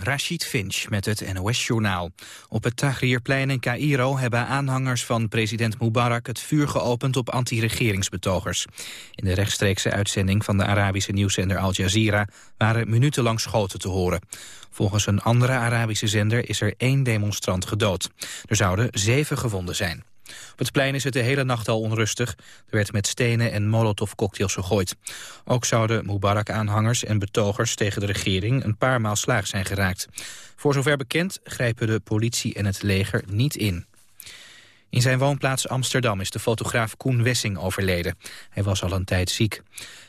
4 uur, Rashid Finch met het NOS-journaal. Op het Tahrirplein in Cairo hebben aanhangers van president Mubarak het vuur geopend op anti-regeringsbetogers. In de rechtstreekse uitzending van de Arabische nieuwszender Al Jazeera waren minutenlang schoten te horen. Volgens een andere Arabische zender is er één demonstrant gedood. Er zouden zeven gewonden zijn. Op het plein is het de hele nacht al onrustig. Er werd met stenen en molotovcocktails gegooid. Ook zouden Mubarak-aanhangers en betogers tegen de regering een paar maal slaag zijn geraakt. Voor zover bekend grijpen de politie en het leger niet in. In zijn woonplaats Amsterdam is de fotograaf Koen Wessing overleden. Hij was al een tijd ziek.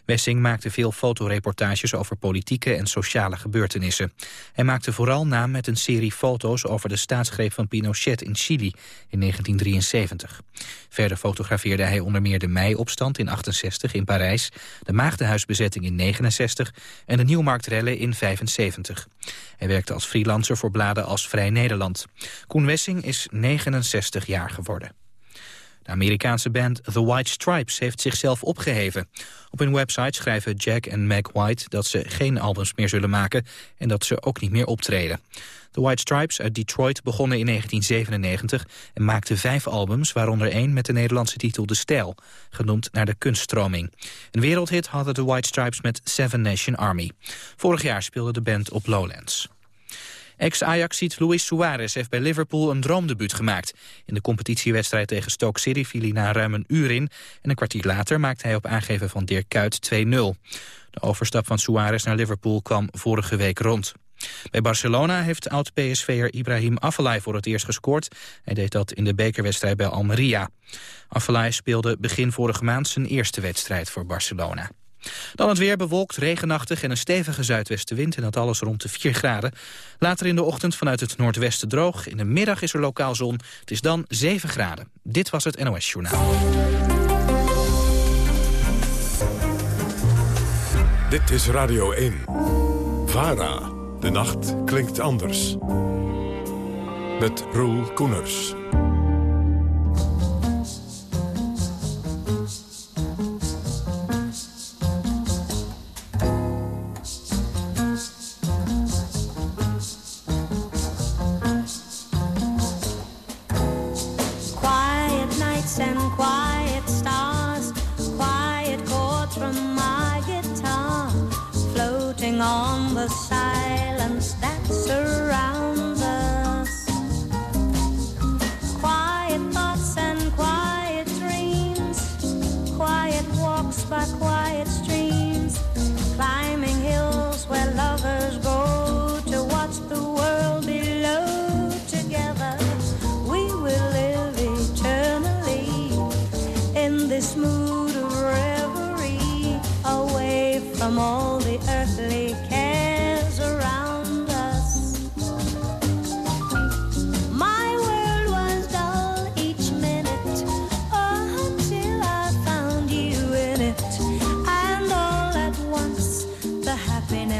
Wessing maakte veel fotoreportages over politieke en sociale gebeurtenissen. Hij maakte vooral naam met een serie foto's over de staatsgreep van Pinochet in Chili in 1973. Verder fotografeerde hij onder meer de meiopstand in 68 in Parijs, de Maagdenhuisbezetting in 69 en de Nieuwmarktrellen in 75. Hij werkte als freelancer voor bladen als Vrij Nederland. Koen Wessing is 69 jaar geworden. De Amerikaanse band The White Stripes heeft zichzelf opgeheven. Op hun website schrijven Jack en Meg White dat ze geen albums meer zullen maken... en dat ze ook niet meer optreden. The White Stripes uit Detroit begonnen in 1997 en maakten vijf albums... waaronder één met de Nederlandse titel De Stijl, genoemd naar de kunststroming. Een wereldhit hadden de White Stripes met Seven Nation Army. Vorig jaar speelde de band op Lowlands. Ex-Ajaxiet Luis Suarez heeft bij Liverpool een droomdebuut gemaakt. In de competitiewedstrijd tegen Stoke City viel hij na ruim een uur in... en een kwartier later maakte hij op aangeven van Dirk Kuyt 2-0. De overstap van Suarez naar Liverpool kwam vorige week rond. Bij Barcelona heeft oud-PSV'er Ibrahim Afellay voor het eerst gescoord. Hij deed dat in de bekerwedstrijd bij Almeria. Afellay speelde begin vorige maand zijn eerste wedstrijd voor Barcelona. Dan het weer bewolkt, regenachtig en een stevige zuidwestenwind... en dat alles rond de 4 graden. Later in de ochtend vanuit het noordwesten droog. In de middag is er lokaal zon. Het is dan 7 graden. Dit was het NOS Journaal. Dit is Radio 1. VARA. De nacht klinkt anders. Met Roel Koeners.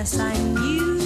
Yes, I knew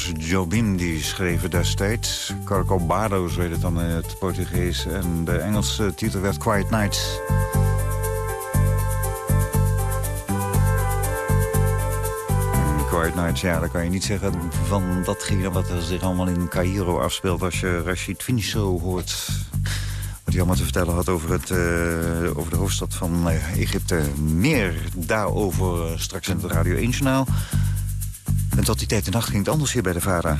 Carlos Jobim, die schreef destijds. Zo heet het dan in het Portugees. En de Engelse titel werd Quiet Nights. Quiet Nights, ja, dan kan je niet zeggen van datgene wat er zich allemaal in Cairo afspeelt... als je Rashid Finso hoort wat hij allemaal te vertellen had over, het, uh, over de hoofdstad van uh, Egypte. Meer daarover uh, straks in het Radio 1-journaal. En tot die tijd en nacht ging het anders hier bij de VARA.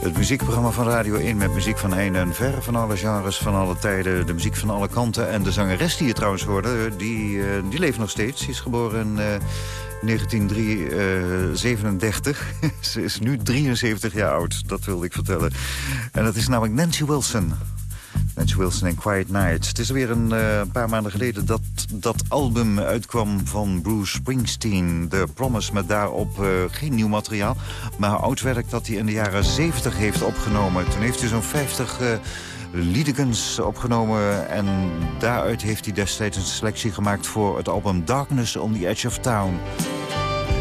Het muziekprogramma van Radio 1 met muziek van heen en ver. Van alle genres, van alle tijden. De muziek van alle kanten. En de zangeres die je trouwens hoorde, die, eh, die leeft nog steeds. Die is geboren in... 1937. Eh, Ze is nu 73 jaar oud, dat wilde ik vertellen. En dat is namelijk Nancy Wilson. Nancy Wilson en Quiet Nights. Het is weer een uh, paar maanden geleden dat dat album uitkwam van Bruce Springsteen. The Promise, met daarop uh, geen nieuw materiaal. Maar oud werk dat hij in de jaren 70 heeft opgenomen. Toen heeft hij zo'n 50... Uh, liedekens opgenomen. En daaruit heeft hij destijds een selectie gemaakt voor het album Darkness on the Edge of Town.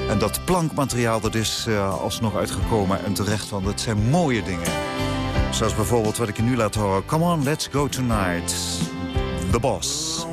En dat plankmateriaal dat is alsnog uitgekomen. En terecht, want het zijn mooie dingen. Zoals bijvoorbeeld wat ik je nu laat horen. Come on, let's go tonight. The Boss.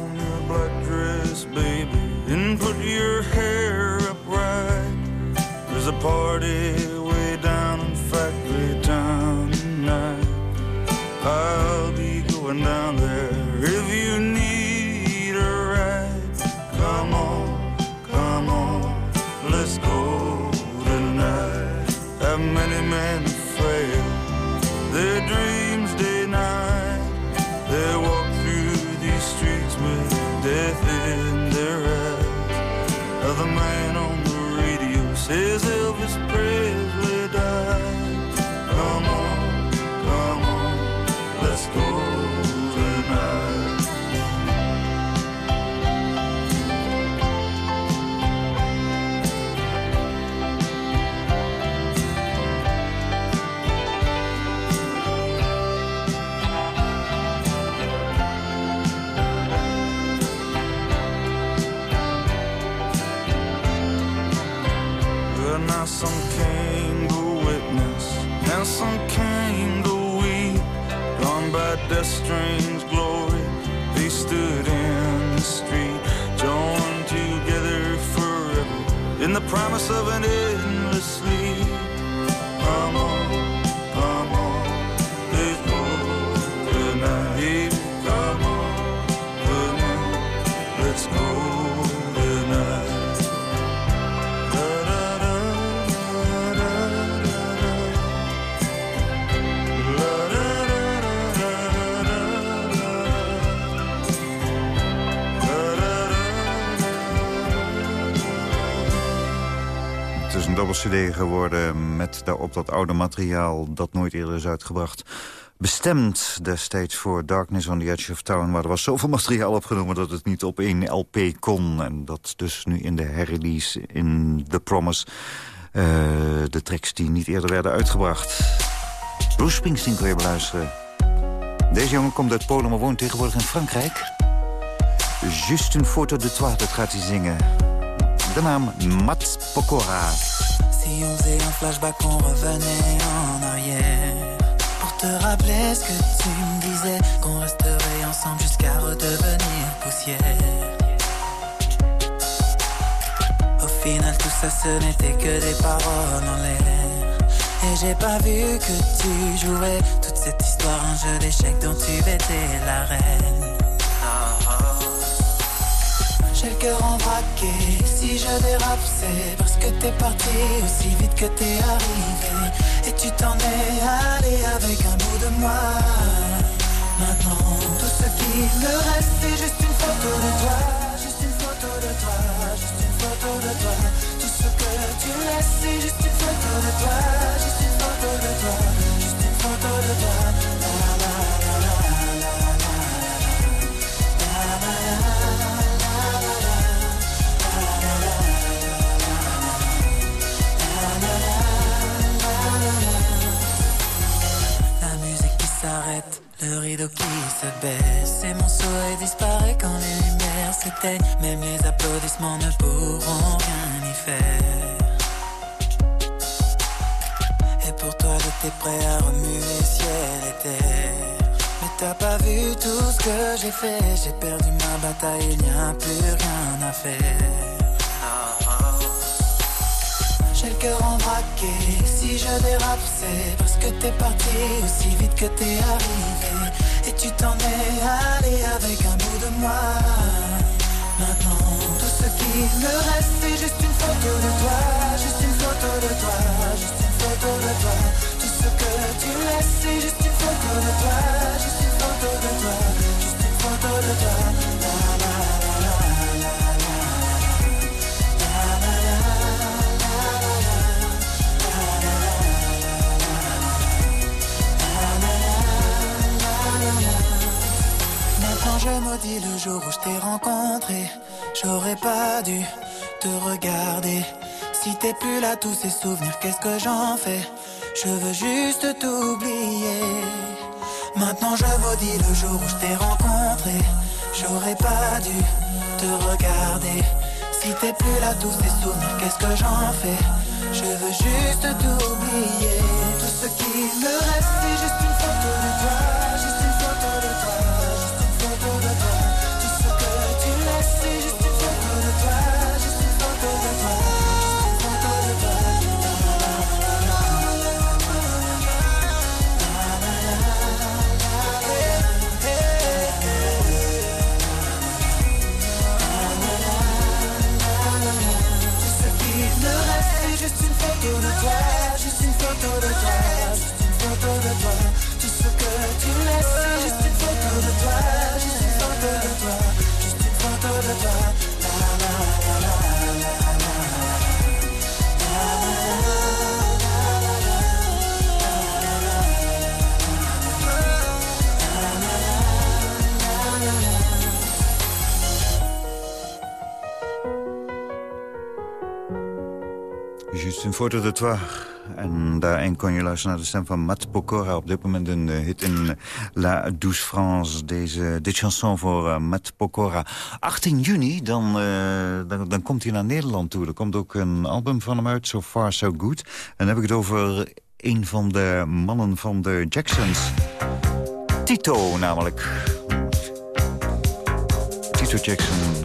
Some came to weep. Gone by death's strange glory, they stood in the street, joined together forever in the promise of an endless Cd met daarop dat oude materiaal dat nooit eerder is uitgebracht. Bestemd destijds voor Darkness on the Edge of Town. Maar er was zoveel materiaal opgenomen dat het niet op één LP kon. En dat dus nu in de herrelease in The Promise. eh, de tracks die niet eerder werden uitgebracht. Bruce Springsteen kun je beluisteren. Deze jongen komt uit Polen, maar woont tegenwoordig in Frankrijk. Just une photo de toi, dat gaat hij zingen. De naam Mats Pokora. Si on faisait un flashback, on revenait en arrière. Pour te rappeler ce que tu me disais, qu'on resterait ensemble jusqu'à redevenir poussière. Au final, tout ça, ce n'était que des paroles en l'air. Et j'ai pas vu que tu jouais toute cette histoire, un jeu d'échecs dont tu étais la reine. J'ai le cœur en braqué, si je dérape c'est parce que t'es parti aussi vite que t'es arrivé. Et tu t'en es allé avec un bout de moi. Maintenant tout ce qui me reste c'est juste une photo de toi. Juste une photo de toi, juste une photo de toi. Tout ce que tu laisses c'est juste une photo de toi. Juste une photo de toi, juste une photo de toi t'as pas vu tout ce que j'ai fait. J'ai perdu ma bataille, il n'y a plus rien à faire. J'ai le cœur en braqué, si je dérape c'est parce que t'es parti aussi vite que t'es arrivé. Et tu t'en es allé avec un bout de moi. Maintenant tout ce qui me reste c'est juste une photo de toi. Juste une photo de toi, juste une photo de toi. Tout ce que tu photo de Maintenant je maudis le jour où je t'ai rencontré, j'aurais pas dû te regarder. Si t'es plus là, tous ces souvenirs, qu'est-ce que j'en fais? Je veux juste t'oublier. Maintenant je vous dis le jour où je t'ai rencontré. J'aurais pas dû te regarder. Si t'es plus là, tous ces souvenirs, qu'est-ce que j'en fais? Je veux juste t'oublier. Tout ce qui me reste, c'est juste une photo de toi. Juste une photo de toi. Foto de toi. En daarin kon je luisteren naar de stem van Matt Pokora. Op dit moment een eh, hit in La Douce France. Deze, dit chanson voor uh, Matt Pokora. 18 juni, dan, dan, dan komt hij naar Nederland toe. Er komt ook een album van hem uit, So Far So Good. En dan heb ik het over een van de mannen van de Jacksons. Tito namelijk. Tito Jackson.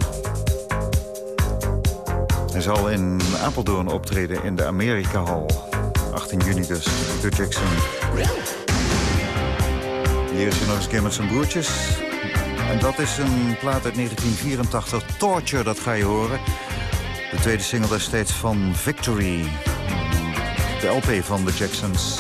Hij zal in Apeldoorn optreden in de Amerika Hall. 18 juni dus, Peter Jackson. Hier is hij nog eens een keer met zijn broertjes. En dat is een plaat uit 1984, Torture, dat ga je horen. De tweede single destijds van Victory. De LP van de Jacksons.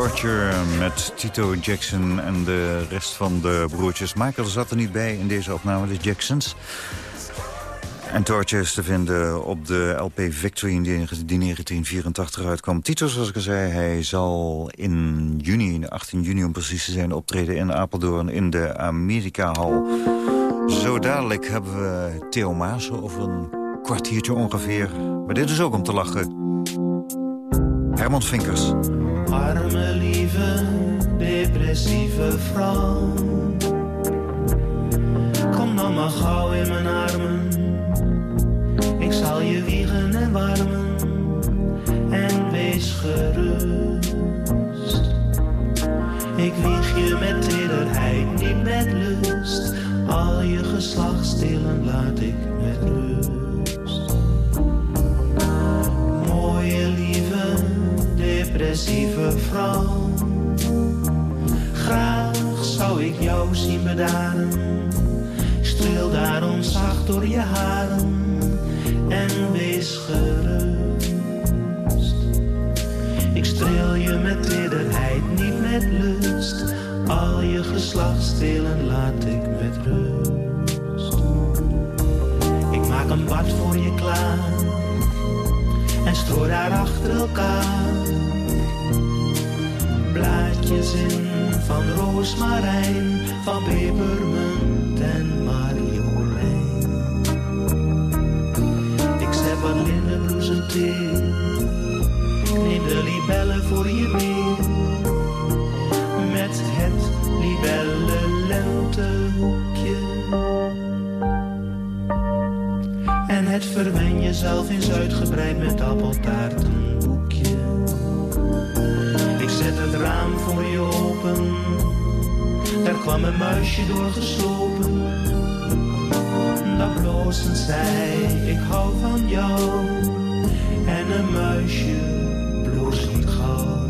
Torture met Tito Jackson en de rest van de broertjes. Michael zat er niet bij in deze opname, de Jacksons. En Torture is te vinden op de LP Victory die 1984 uitkwam. Tito, zoals ik al zei, hij zal in juni, 18 juni om precies te zijn... optreden in Apeldoorn in de Amerika Hall. Zo dadelijk hebben we Theo Maas over een kwartiertje ongeveer. Maar dit is ook om te lachen. Herman Vinkers. Arme, lieve, depressieve vrouw. Kom dan maar gauw in mijn armen. Ik zal je wiegen en warmen. En wees gerust. Ik wieg je met tederheid, niet met lust. Al je geslachtsdelen laat ik vrouw. Graag zou ik jou zien bedaren. Streel daarom zacht door je haren en wees gerust. Ik streel je met tederheid, niet met lust. Al je geslachtsdelen laat ik met rust. Ik maak een bad voor je klaar en strooi daar achter elkaar in van roosmarijn, van pepermunt en marjolein. Ik zet wat lindenbloesem thee, neem de libellen voor je mee, met het libelle lentehoekje. En het verwen jezelf eens uitgebreid met appeltaart raam voor je open, daar kwam een muisje doorgeslopen. Dat bloosend zei, ik hou van jou. En een muisje bloost niet gauw.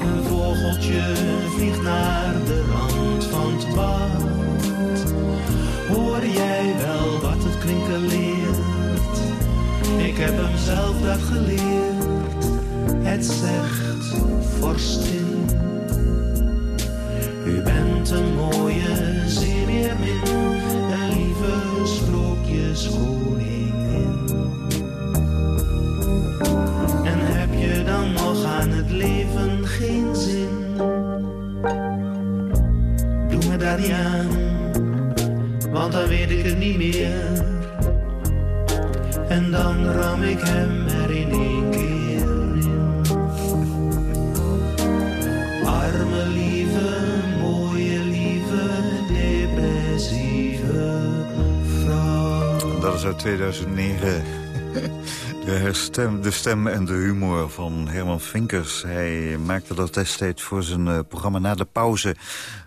Een vogeltje vliegt naar de rand van het bad. Hoor jij wel wat het kwinkeleert? Ik heb hem zelf dat geleerd. Het zegt, vorstin. 2009. De stem, de stem en de humor van Herman Vinkers. Hij maakte dat destijds voor zijn eh, programma Na de Pauze...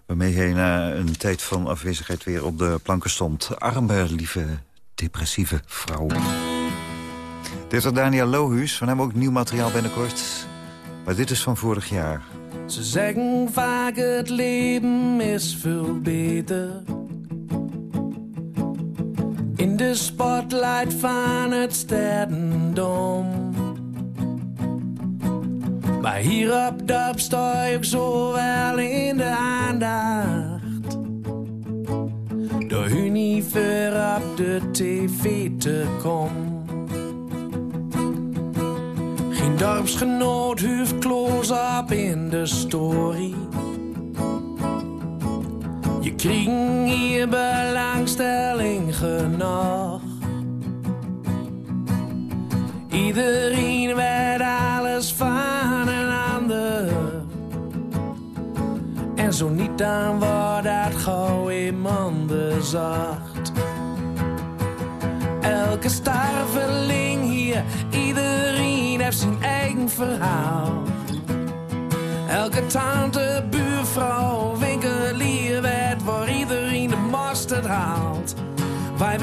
waarmee hij na een tijd van afwezigheid weer op de planken stond. Arme, lieve, depressieve vrouw. Dit is Daniel Lohuus. Van hem ook nieuw materiaal binnenkort. Maar dit is van vorig jaar. Ze zeggen vaak het leven is veel beter. In de spotlight van het stedendom. Maar hier op dorp sta ik zo wel in de aandacht. Door ver op de tv te komen. Geen dorpsgenoot heeft close-up in de story. Je kreeg hier belangstelling genoeg. Iedereen weet alles van een ander. En zo niet dan wordt dat gauw iemand bezacht. Elke starveling hier, iedereen heeft zijn eigen verhaal. Elke tante, buurvrouw,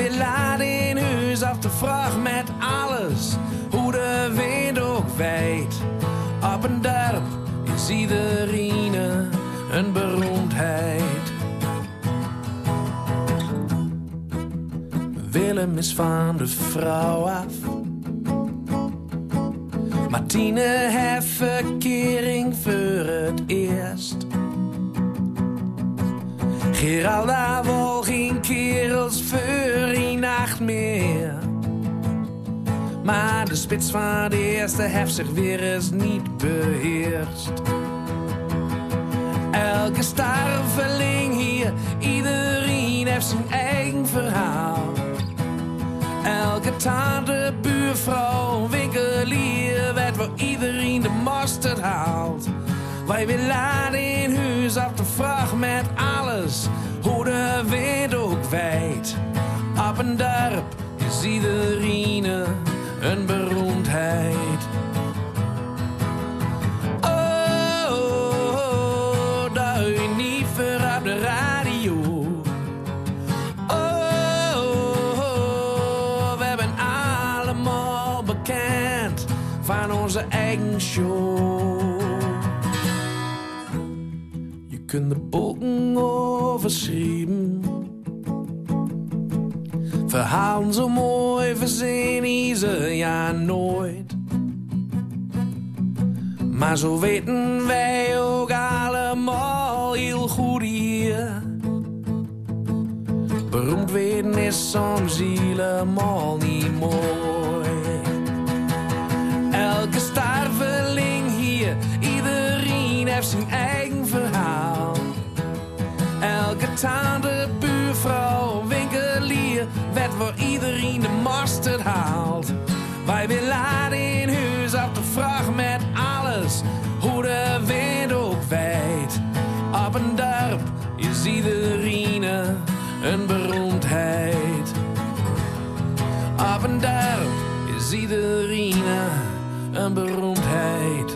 Willen laden in huis af de vraag met alles, hoe de wind ook waait. Op een dorp is iedereen een beroemdheid. Willem is van de vrouw af. Martine heeft verkering voor het eerst. Geralda wil geen kerels voor die nacht meer. Maar de spits van de eerste heeft zich weer eens niet beheerst. Elke starveling hier, iedereen heeft zijn eigen verhaal. Elke tante, buurvrouw, winkelier werd waar iedereen de mosterd haalt. Wij willen laden in huis op de vracht met alles, hoe de wind ook wijdt. Op een dorp is iedereen een beroemdheid. De boeken overschrijven. Verhalen zo mooi verzinnen ze ja nooit. Maar zo weten wij ook allemaal heel goed hier. Beroemd werden is soms helemaal niet mooi. Elke starveling hier, iedereen heeft zijn eigen. Tante, buurvrouw, winkelier, werd voor iedereen de mosterd haalt. Wij willen laden in huis op de vracht met alles, hoe de wind ook wijdt. Op een dorp is iedereen een beroemdheid. Op een dorp is iedereen een beroemdheid.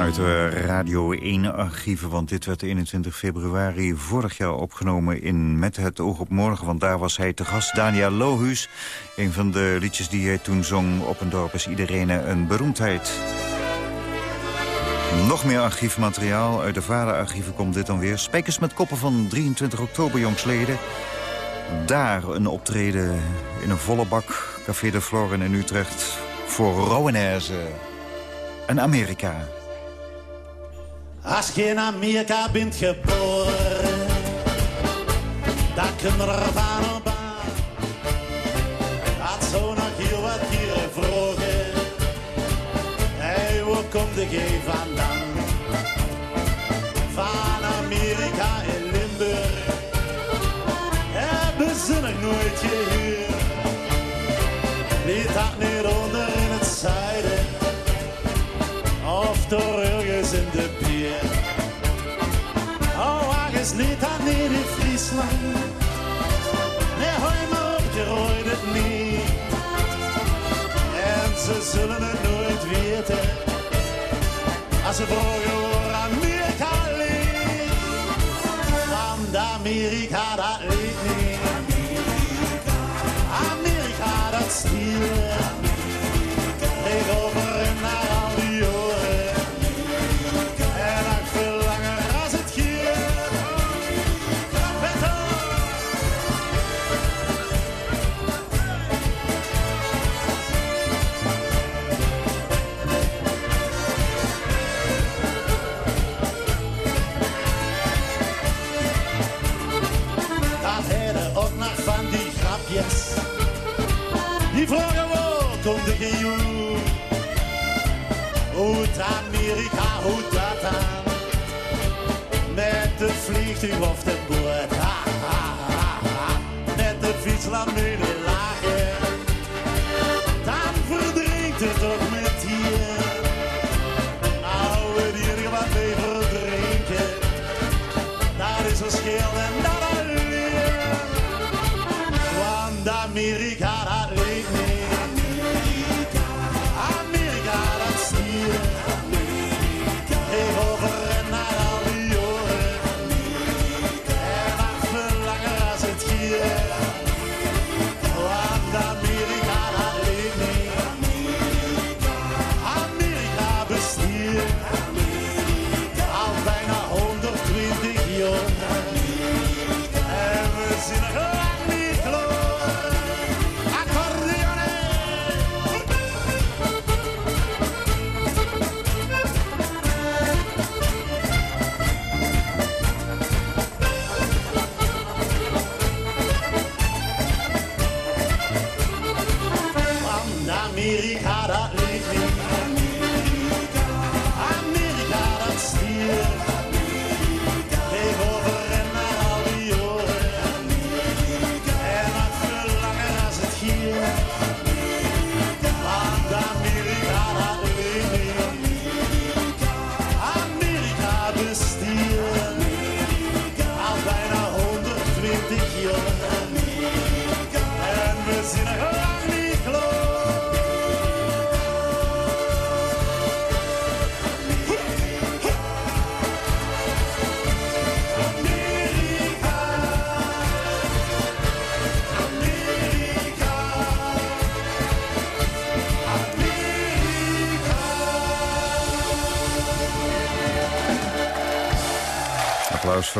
Uit de Radio 1-archieven, want dit werd 21 februari vorig jaar opgenomen in Met het oog op morgen. Want daar was hij te gast, Daniel Lohuus. Een van de liedjes die hij toen zong op een dorp is iedereen een beroemdheid. Nog meer archiefmateriaal. Uit de vaderarchieven komt dit dan weer. Spijkers met koppen van 23 oktober jongsleden. Daar een optreden in een volle bak. Café de Floren in Utrecht. Voor Rowenaise. En Amerika. Als je in Amerika bent geboren, dan kun er van op aan. Had zo nog heel wat dieren vroegen. Hey, waar komt de G vandaan? Niet aan niet in Friesland. Nee, hoi maar op, je rooit het niet. En ze zullen het nooit weten. Als ze waar Amerika ligt. Want Amerika, dat ligt niet. Amerika, dat stiert. Komt de gejoel? Hoe het Amerika, hoe dat aan? Met het vliegtuig of de boot. Ha, ha, ha. Met de fiets naar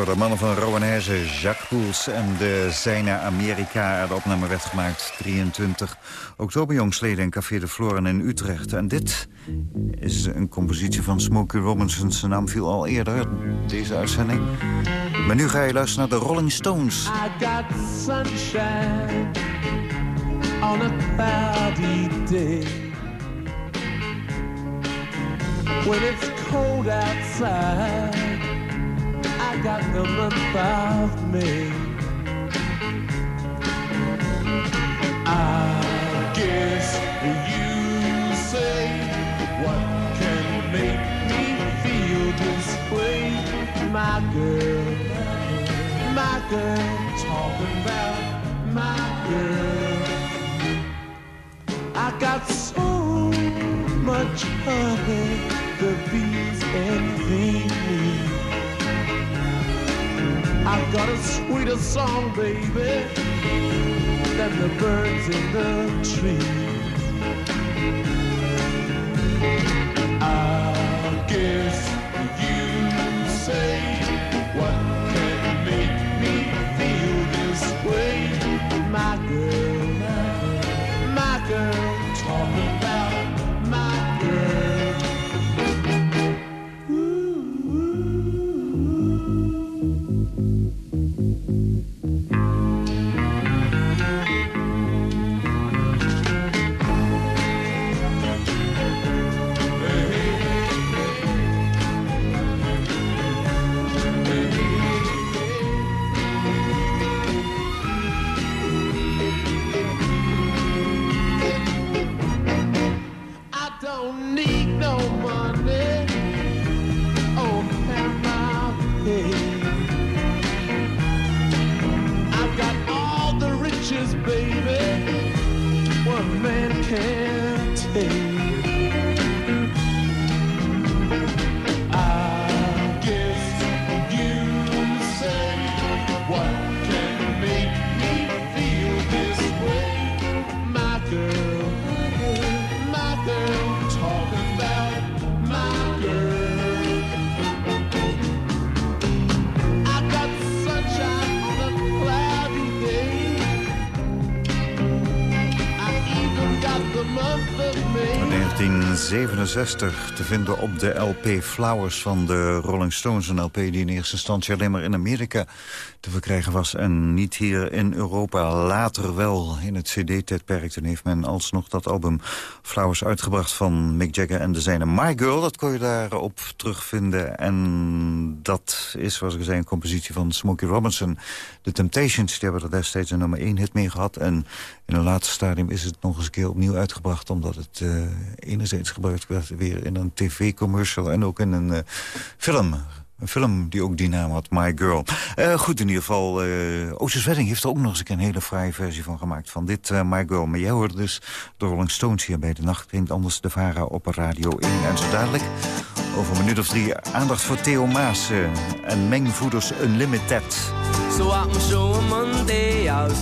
De mannen van Rowanese, Jacques Poels en de Zijne Amerika. De opname werd gemaakt 23 oktober jongsleden in Café de Floren in Utrecht. En dit is een compositie van Smokey Robinson. Zijn naam viel al eerder, deze uitzending. Maar nu ga je luisteren naar de Rolling Stones. When it's cold outside, got month of May. I guess you say what can make me feel this way, my girl my girl, talking about my girl. I got so much honey, the bees envy me. I got a sweeter song, baby, than the birds in the trees. I guess One 1967 te vinden op de LP Flowers van de Rolling Stones. Een LP die in eerste instantie alleen maar in Amerika te verkrijgen was... en niet hier in Europa. Later wel in het cd-tijdperk. Toen heeft men alsnog dat album Flowers uitgebracht van Mick Jagger en de zijne. My Girl, dat kon je daarop terugvinden. En dat is, zoals ik zei, een compositie van Smokey Robinson. The Temptations, die hebben er destijds een nummer 1 hit mee gehad. En in een later stadium is het nog eens een keer opnieuw uitgebracht... omdat het eh, enerzijds gebruikt werd weer in een tv-commercial... en ook in een eh, film. Een film die ook die naam had, My Girl. Eh, goed, in ieder geval, uh, Otis heeft er ook nog eens een hele fraaie versie van gemaakt... van dit My Girl. Maar jij hoorde dus de Rolling Stones hier bij de nacht. Klinkt anders de Vara op Radio 1. En zo dadelijk, over een minuut of drie, aandacht voor Theo Maas... en Mengvoeders Unlimited. So on Monday, I was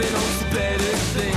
To better things.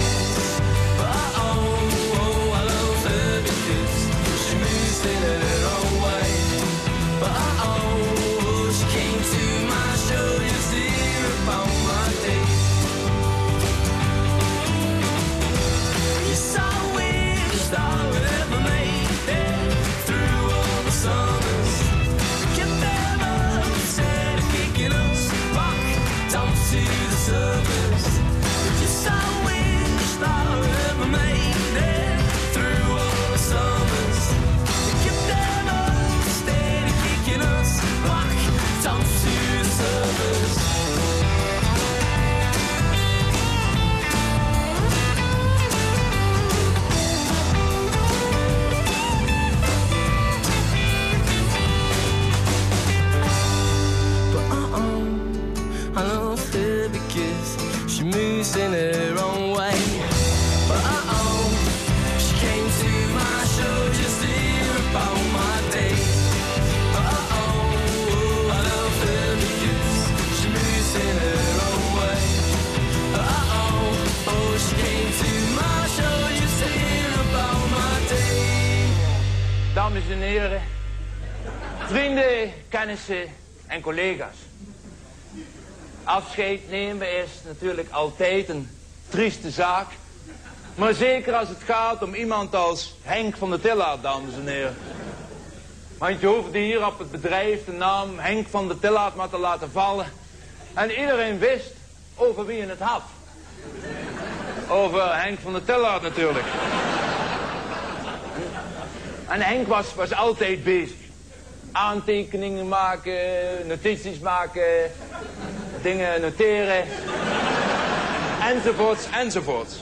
In her own way. But uh-oh, she came to my show just to hear about my day. But uh-oh, I love her because she moves in her own way. But uh-oh, oh, she came to my show just to hear about my day. Dames en heren, vrienden, kennissen en collega's. Afscheid nemen is natuurlijk altijd een trieste zaak. Maar zeker als het gaat om iemand als Henk van der Tillaert, dames en heren. Want je hoefde hier op het bedrijf de naam Henk van der Tillaert maar te laten vallen. En iedereen wist over wie je het had. Over Henk van der Tillaert natuurlijk. En Henk was, was altijd bezig. Aantekeningen maken, notities maken, dingen noteren. Enzovoorts, enzovoorts.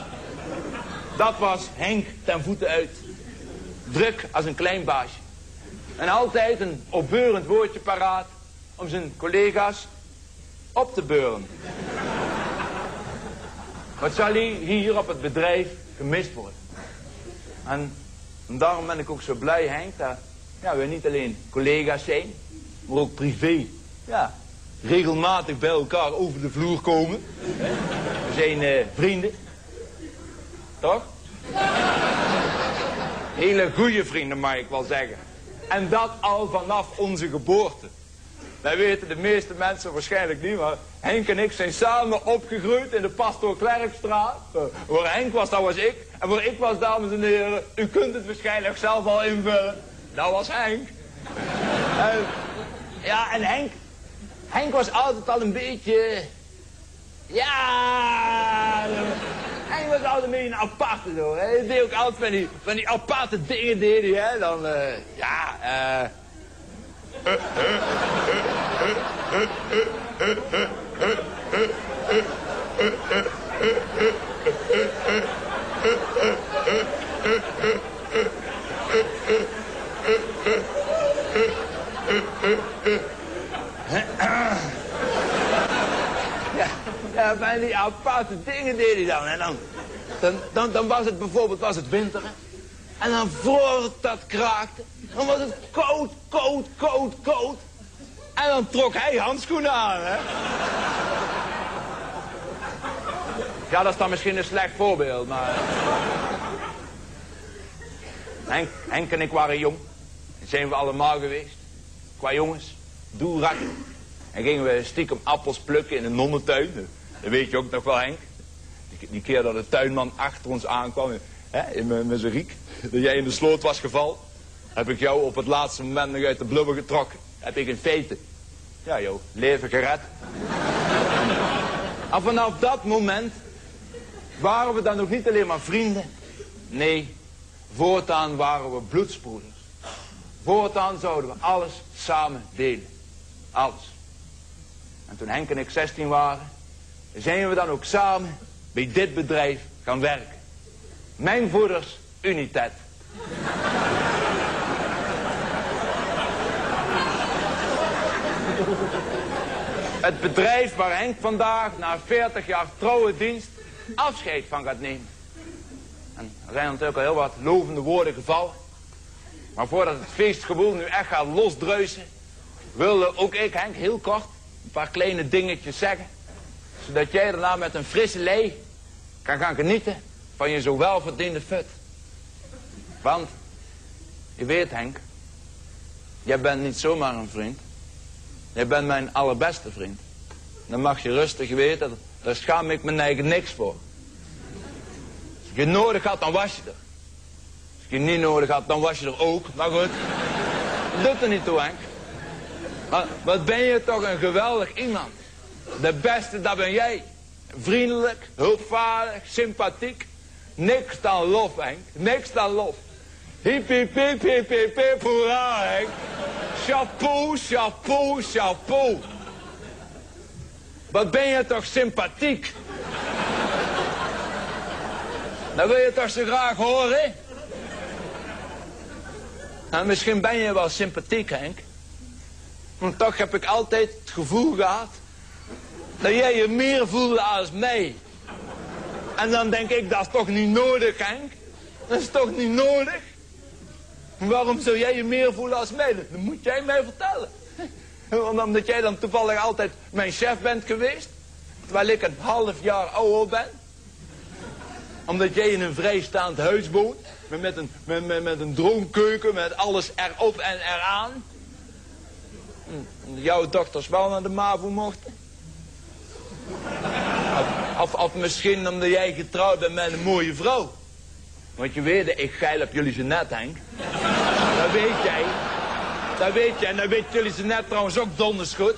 Dat was Henk ten voeten uit. Druk als een klein baasje. En altijd een opbeurend woordje paraat om zijn collega's op te beuren. Wat zal hier op het bedrijf gemist worden? En en daarom ben ik ook zo blij, Henk, dat ja, we niet alleen collega's zijn, maar ook privé. Ja, regelmatig bij elkaar over de vloer komen. We zijn eh, vrienden. Toch? Hele goede vrienden, mag ik wel zeggen. En dat al vanaf onze geboorte. Dat weten de meeste mensen waarschijnlijk niet, maar Henk en ik zijn samen opgegroeid in de Pastoor Klerkstraat. Uh, waar Henk was, dat was ik. En waar ik was, dames en heren, u kunt het waarschijnlijk zelf al invullen. Dat was Henk. En, ja, en Henk, Henk was altijd al een beetje... Ja... Henk was altijd een beetje een aparte, hè. Hij deed ook altijd van die, van die aparte dingen, deed hij, hè. Dan, eh, ja, eh... Ja, ja, van die aparte dingen deed hij dan. En dan, dan, dan, was het bijvoorbeeld was het winter. En dan voor dat kraakte, dan was het koud, koud, koud, koud. En dan trok hij handschoenen aan, hè. Ja, dat is dan misschien een slecht voorbeeld, maar... Henk, Henk en ik waren jong. Dat zijn we allemaal geweest. Qua jongens, doelrakken. En gingen we stiekem appels plukken in een nonnentuin. Dat weet je ook nog wel, Henk. Die, keer dat de tuinman achter ons aankwam, hè, in mijn- riek, dat jij in de sloot was gevallen, heb ik jou op het laatste moment nog uit de blubber getrokken. Heb ik in feite, ja joh, leven gered. en vanaf dat moment waren we dan nog niet alleen maar vrienden. Nee, voortaan waren we bloedsbroeders. Voortaan zouden we alles samen delen. Alles. En toen Henk en ik 16 waren, zijn we dan ook samen bij dit bedrijf gaan werken. Mijn voeders Unitet. Het bedrijf waar Henk vandaag na 40 jaar trouwe dienst afscheid van gaat nemen. En er zijn natuurlijk al heel wat lovende woorden gevallen. Maar voordat het feestgevoel nu echt gaat losdreuzen, wilde ook ik, Henk, heel kort een paar kleine dingetjes zeggen. Zodat jij daarna met een frisse lei kan gaan genieten van je zo welverdiende fut. Want, je weet Henk, jij bent niet zomaar een vriend. Jij bent mijn allerbeste vriend. Dan mag je rustig weten, daar schaam ik me eigen niks voor. Als je nodig had, dan was je er. Als je niet nodig had, dan was je er ook. Maar goed, dat doet er niet toe, Henk. Wat ben je toch een geweldig iemand. De beste, dat ben jij. Vriendelijk, hulpvaardig, sympathiek. Niks dan lof, Henk. Niks dan lof. Hip, hip, hip, hip, hip, hip, Henk. Chapeau, chapeau, chapeau. Wat ben je toch sympathiek. Dat wil je toch zo graag horen? Nou, misschien ben je wel sympathiek, Henk. Maar toch heb ik altijd het gevoel gehad... dat jij je meer voelde als mij. En dan denk ik, dat is toch niet nodig, Henk? Dat is toch niet nodig? Waarom zou jij je meer voelen als mij? Dat moet jij mij vertellen. Omdat jij dan toevallig altijd mijn chef bent geweest. Terwijl ik een half jaar ouder ben. Omdat jij in een vrijstaand huis woont. Met een, met, met, met een droomkeuken, met alles erop en eraan. Jouw dochters wel naar de MAVO mochten. Of, misschien omdat jij getrouwd bent met een mooie vrouw. Want je weet, ik geil op jullie ze net, Henk. Dat weet jij. Dat weet jij. En dat weet jullie ze net trouwens ook donders goed.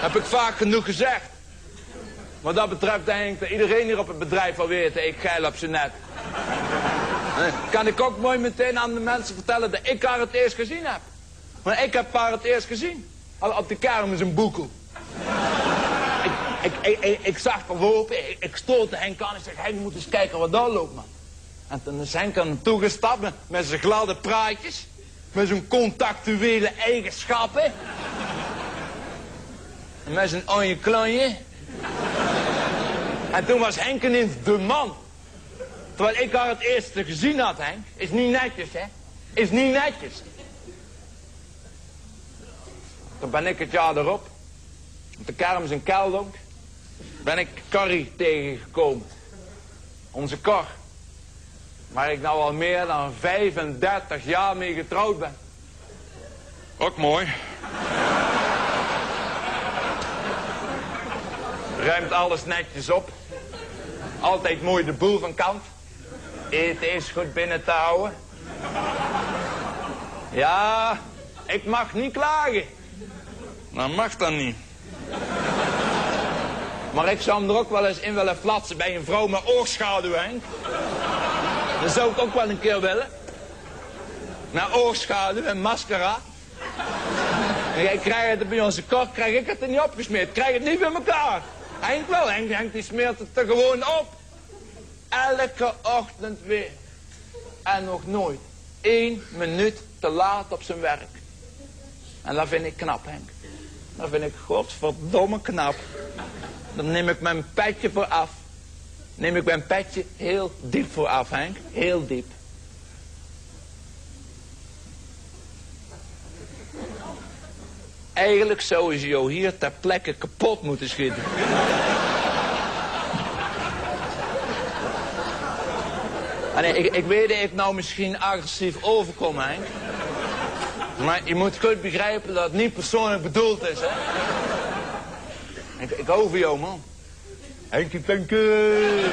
Heb ik vaak genoeg gezegd. Wat dat betreft dat iedereen hier op het bedrijf al weet, ik geil op ze net. Kan ik ook mooi meteen aan de mensen vertellen dat ik haar het eerst gezien heb. Maar ik heb haar het eerst gezien. Op de kermis een boekel. Ik, ik, ik, ik, zag haar lopen, ik, ik stootte Henk aan en zeg, Henk moet eens kijken wat daar loopt man. En toen is Henk aan hem toegestapt met, met zijn gladde praatjes. Met zijn contactuele eigenschappen. En met zijn ooie klanje. En toen was Henk ineens de man. Terwijl ik haar het eerste gezien had, Henk. Is niet netjes, hè. Is niet netjes. Toen ben ik het jaar erop. Op de kermis in Keldonk. Ben ik Carrie tegengekomen. Onze Cor. Waar ik nou al meer dan 35 jaar mee getrouwd ben. Ook mooi. Ruimt alles netjes op. Altijd mooi de boel van kant. Eten is goed binnen te houden. Ja, ik mag niet klagen. Dat mag dan niet. Maar ik zou hem er ook wel eens in willen flatsen bij een vrouw met oogschaduw, Henk. Dat zou ik ook wel een keer willen. Naar oogschaduw en mascara. En jij krijgt het bij onze kort, krijg ik het er niet opgesmeerd. Krijg het niet bij elkaar. Henk wel, Henk, Henk die smeert het er gewoon op. Elke ochtend weer. En nog nooit één minuut te laat op zijn werk. En dat vind ik knap, Henk. Dat vind ik godverdomme knap. Dan neem ik mijn petje voor af. Neem ik mijn petje heel diep voor af, Henk. Heel diep. Eigenlijk zou je jou hier ter plekke kapot moeten schieten. En ik, ik weet dat ik nou misschien agressief overkom, Henk. Maar je moet goed begrijpen dat het niet persoonlijk bedoeld is, hè. Ik, ik hou van jou, man. Henkie Penke.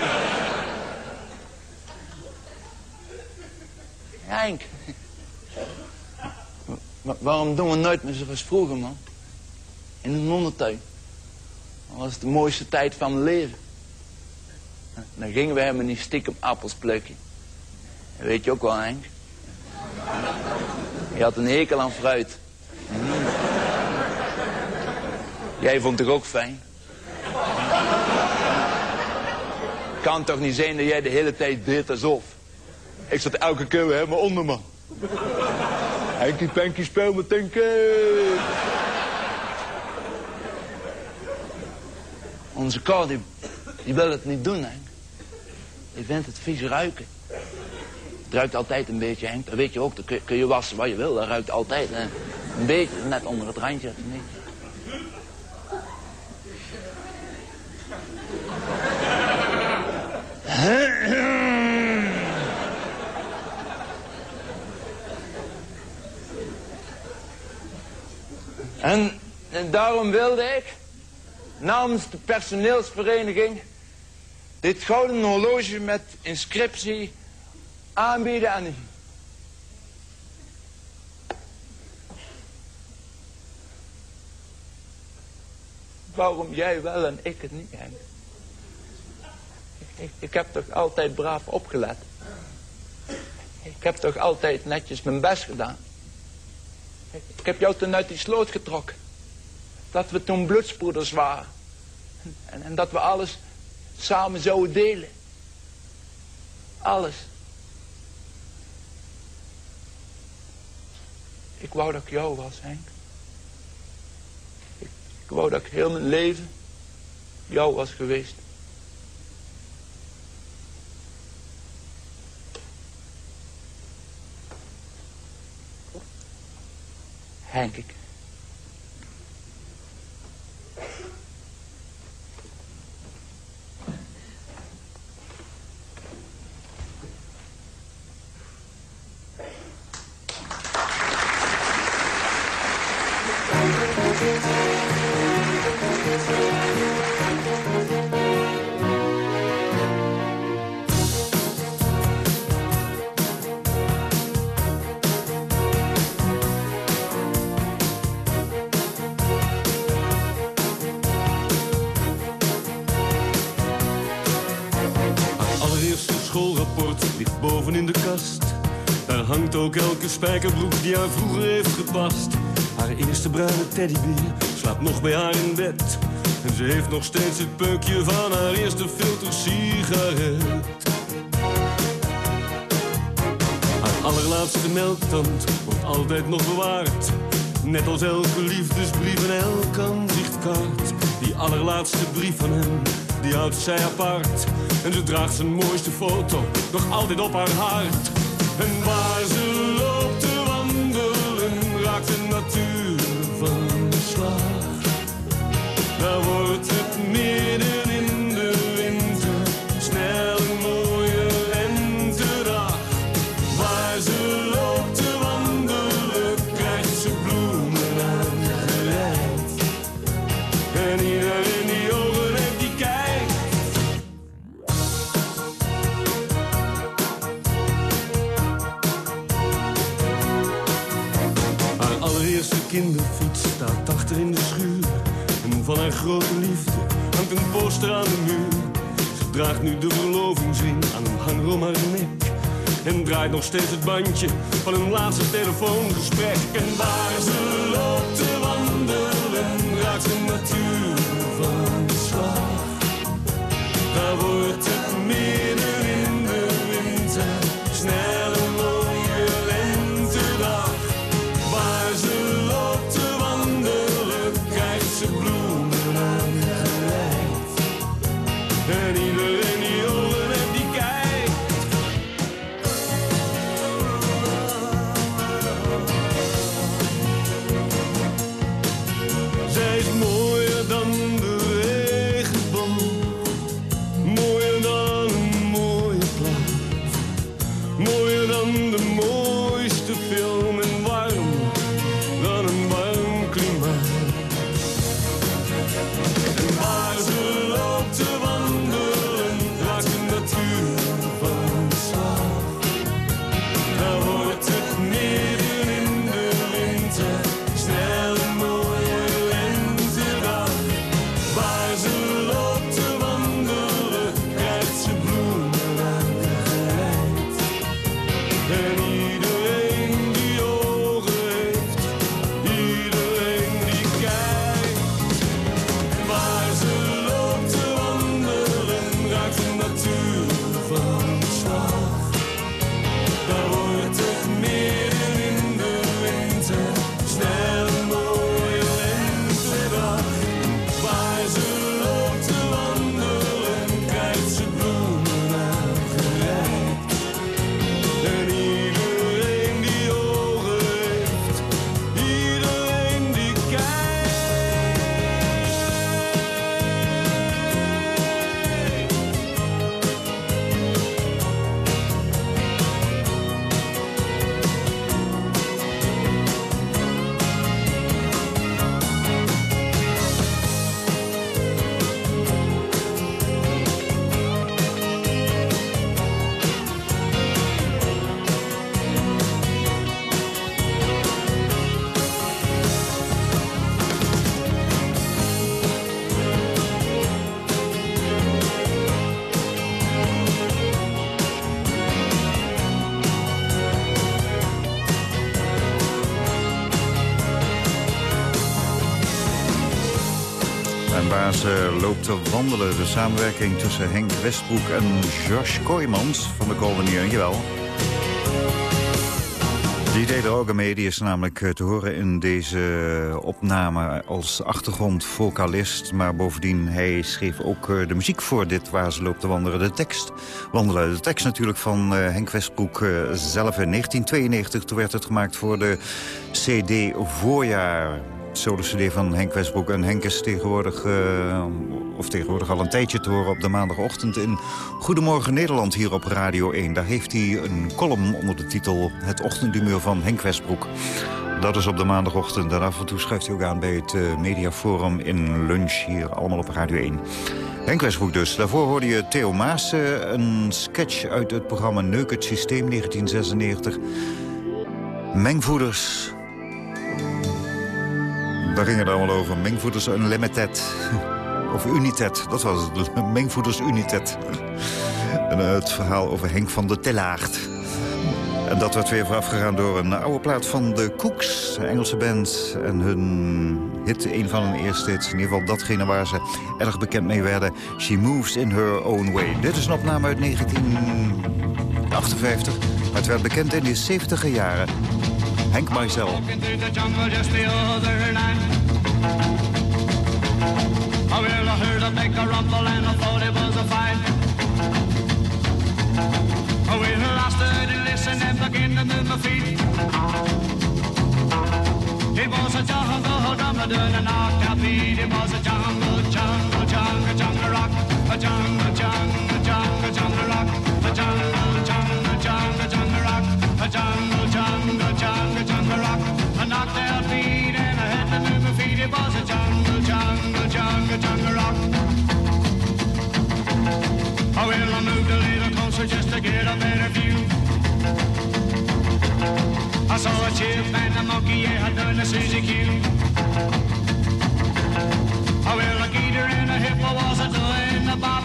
Henk. waarom doen we nooit meer zoals vroeger, man? In een ondertuin. Dat was de mooiste tijd van mijn leven. Dan gingen we helemaal niet stiekem appels plukken. Weet je ook wel, Henk. Je had een hekel aan fruit. Jij vond het ook fijn? Kan toch niet zijn dat jij de hele tijd deed alsof. Ik zat elke keer helemaal onder, man. Henkie Penkie speel met Tinky. Onze Cor, die, wil het niet doen, Henk. Die vindt het vies ruiken. Ruikt altijd een beetje, Henk. Dat weet je ook. Dan kun, je wassen wat je wil. Dat ruikt altijd een beetje, net onder het randje. En, en daarom wilde ik namens de personeelsvereniging dit gouden horloge met inscriptie aanbieden aan u. Waarom jij wel en ik het niet, Henk? Ik, ik, heb toch altijd braaf opgelet? Ik heb toch altijd netjes mijn best gedaan? Ik, heb jou toen uit die sloot getrokken. Dat we toen bloedspoeders waren. En, en dat we alles samen zouden delen. Alles. Ik wou dat ik jou was, Henk. Ik, wou dat ik heel mijn leven jou was geweest. Henk. Ook elke spijkerbroek die haar vroeger heeft gepast. Haar eerste bruine teddybeer slaapt nog bij haar in bed. En ze heeft nog steeds het peukje van haar eerste filter sigaret. Haar allerlaatste melktand wordt altijd nog bewaard. Net als elke liefdesbrief en elk aanzichtkaart. Die allerlaatste brief van hem, die houdt zij apart. En ze draagt zijn mooiste foto nog altijd op haar hart. En waar ze loopt te wandelen, raakt de natuur van de slag. Allereerste kinderfiets staat achter in de schuur. En van haar grote liefde hangt een poster aan de muur. Ze draagt nu de verlovingsring aan een hanger om haar nek. En draait nog steeds het bandje van een laatste telefoongesprek. En waar ze loopt te wandelen, raakt de natuur van de slag. Daar wordt het midden te wandelen, de samenwerking tussen Henk Westbroek en Josh Kooijmans van de Colonier. Jawel. Die deed er ook is namelijk eh, te horen in deze opname als achtergrondvocalist. Maar bovendien, hij schreef ook eh, de muziek voor dit waar ze loopt te wandelen. De tekst, wandelen. De tekst natuurlijk van eh, Henk Westbroek zelf in 1992. Toen werd het gemaakt voor de CD Voorjaar solo-cd van Henk Westbroek. En Henk is tegenwoordig, uh, of tegenwoordig al een tijdje te horen op de maandagochtend... in Goedemorgen Nederland hier op Radio 1. Daar heeft hij een column onder de titel Het ochtendhumeur van Henk Westbroek. Dat is op de maandagochtend. En af en toe schuift hij ook aan bij het uh, Mediaforum in lunch hier. Allemaal op Radio 1. Henk Westbroek dus. Daarvoor hoorde je Theo Maas, een sketch uit het programma Neuk het Systeem 1996. Mengvoeders daar ging het allemaal over. Mengvoeders Unlimited. Of United, dat was het. Mengvoeders United. En eh, het verhaal over Henk van der Tillaert. En dat werd weer voorafgegaan door een oude plaat van de Cooks, een Engelse band. En hun hit, een van hun eerste hits, in ieder geval datgene waar ze erg bekend mee werden. She Moves in Her Own Way. Dit is een opname uit 1958, maar het werd bekend in de 70 jaren. Henk Maisel. I well, I heard a rumble and I thought it was a fight. Well, I and to move my feet. It was a jungle drummer doing a beat. It was a jungle, jungle, jungle, jungle rock. A jungle, jungle, jungle, jungle rock. A jungle, jungle, jungle, jungle rock. A jungle, jungle, closer just to get a better view. I saw a chip and a monkey, yeah, I done a Suzy Q. Oh, well, a gator and a hippo was a doing the bop.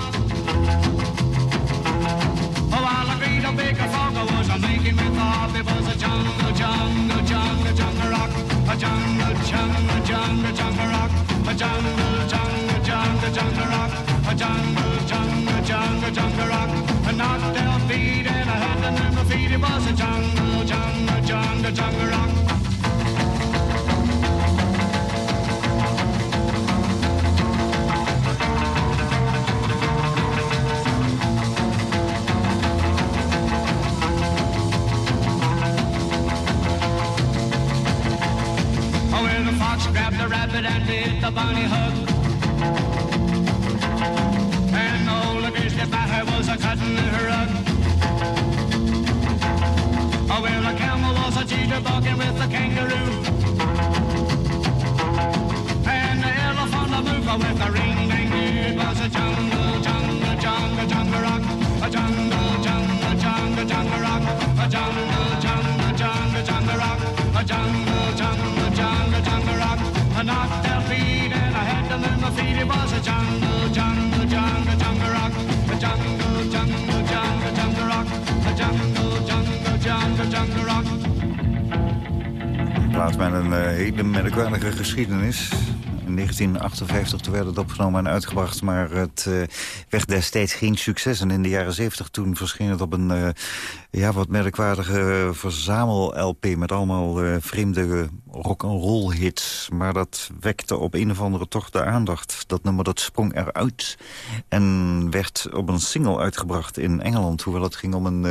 Oh, while a great a big frog was a making with the hop. It was a jungle, jungle, jungle, jungle rock. A jungle, jungle, jungle, jungle rock. A jungle, jungle, jungle, jungle rock. A jungle, jungle, jungle, jungle rock. Beat and I had to move my feet. It was a jungle, jungle, jungle, jungle rock. Oh, well, the fox grabbed the rabbit and did the bunny hug. A cheater with the kangaroo. And the elephant a mover with a ring ding It was a jungle, jungle, jungle, jungle rock. A jungle, jungle, jungle, jungle rock. A jungle, jungle, jungle, jungle rock. A jungle, jungle, jungle, jungle rock. I knocked their feet and I had to move my feet. It was a jungle, Met een uh, hele merkwaardige geschiedenis. In 1958 toen werd het opgenomen en uitgebracht, maar het uh, werd destijds geen succes. En in de jaren 70 toen verscheen het op een uh, ja, wat merkwaardige verzamel-LP... met allemaal uh, vreemde rock-and-roll hits. Maar dat wekte op een of andere toch de aandacht. Dat nummer dat sprong eruit en werd op een single uitgebracht in Engeland. Hoewel het ging om een...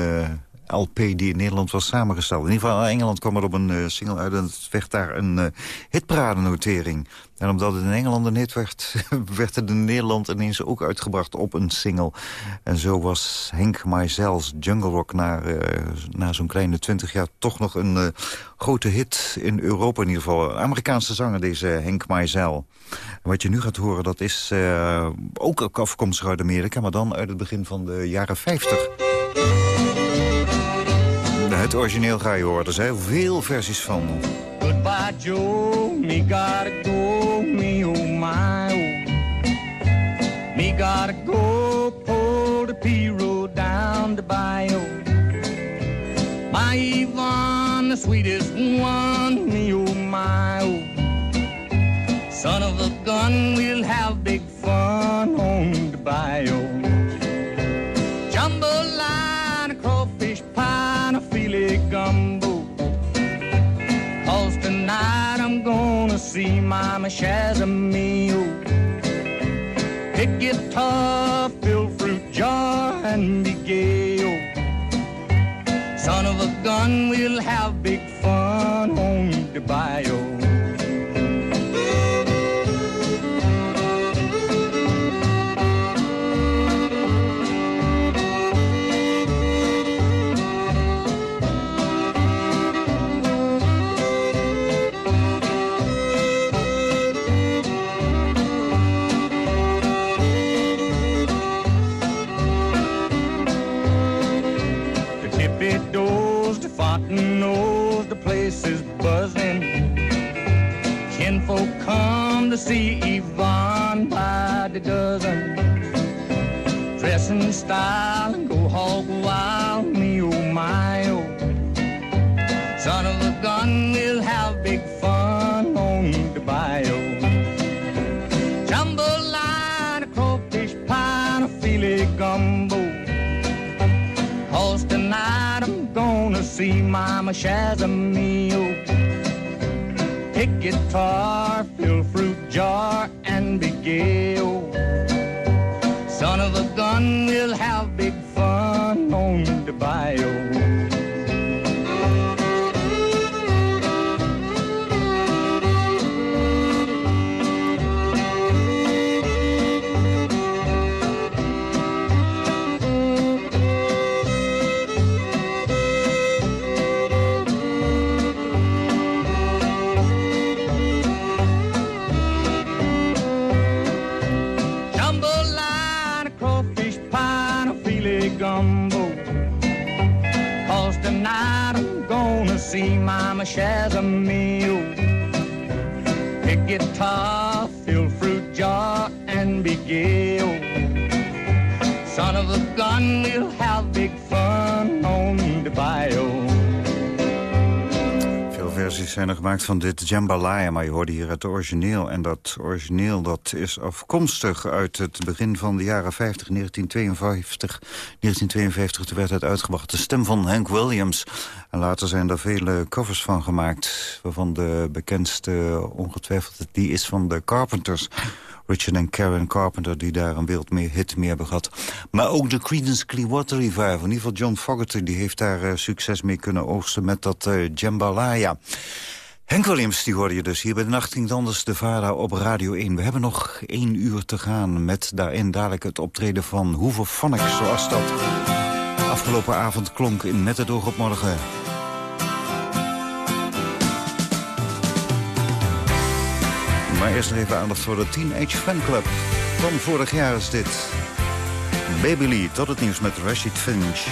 LP die in Nederland was samengesteld. In ieder geval in Engeland kwam er op een uh, single uit... en het werd daar een uh. En omdat het in Engeland een hit werd... werd het in Nederland ineens ook uitgebracht op een single. En zo was Henk Maizels Jungle Rock... na, uh, na zo'n kleine twintig jaar toch nog een grote hit in Europa in ieder geval. Amerikaanse zanger, deze Henk Maizel. Wat je nu gaat horen, dat is ook afkomstig uit Amerika... maar dan uit het begin van de jaren 50. Het origineel ga je horen. Er zijn veel versies van. Goodbye Joe, me gotta go, me oh my oh. Me gotta go, pull the P-road down the bayou. My Yvonne, the sweetest one, me oh my oh. Son of a gun, we'll have big see Mama Shazamio. Pick guitar, fill fruit jar, and be gay. Son of a gun, we'll have big fun on the bayou. The dozen. Dress in style and go hog wild, me oh my oh. Son of a gun, we'll have big fun on the bayou. Jambalaya, a crawfish pie, a filet gumbo. Cause tonight I'm gonna see Mama Shazamio. Pick guitar, fill fruit jar, and be gay. Oh. Oh. Son of a gun, we'll have big van dit Jambalaya, maar je hoorde hier het origineel. En dat origineel dat is afkomstig uit het begin van de jaren 50, 1952. 1952 toen werd het uitgebracht. De stem van Hank Williams. En later zijn er vele covers van gemaakt. Waarvan de bekendste ongetwijfeld die is van de Carpenters. Richard en Karen Carpenter die daar een wereld meer hit mee hebben gehad. Maar ook de Creedence Clearwater Revival. In ieder geval John Fogerty die heeft daar eh, succes mee kunnen oogsten met dat eh, Jambalaya. Henk Williams, die hoorde je dus hier bij de Nacht Klinkt Anders, de Vara op Radio 1. We hebben nog één uur te gaan met daarin dadelijk het optreden van Hoeve Phonics, zoals dat afgelopen avond klonk in Met het oog op morgen. Maar eerst nog even aandacht voor de Teenage Fanclub. Van vorig jaar is dit. Baby Lee, tot het nieuws met Rashid Finch.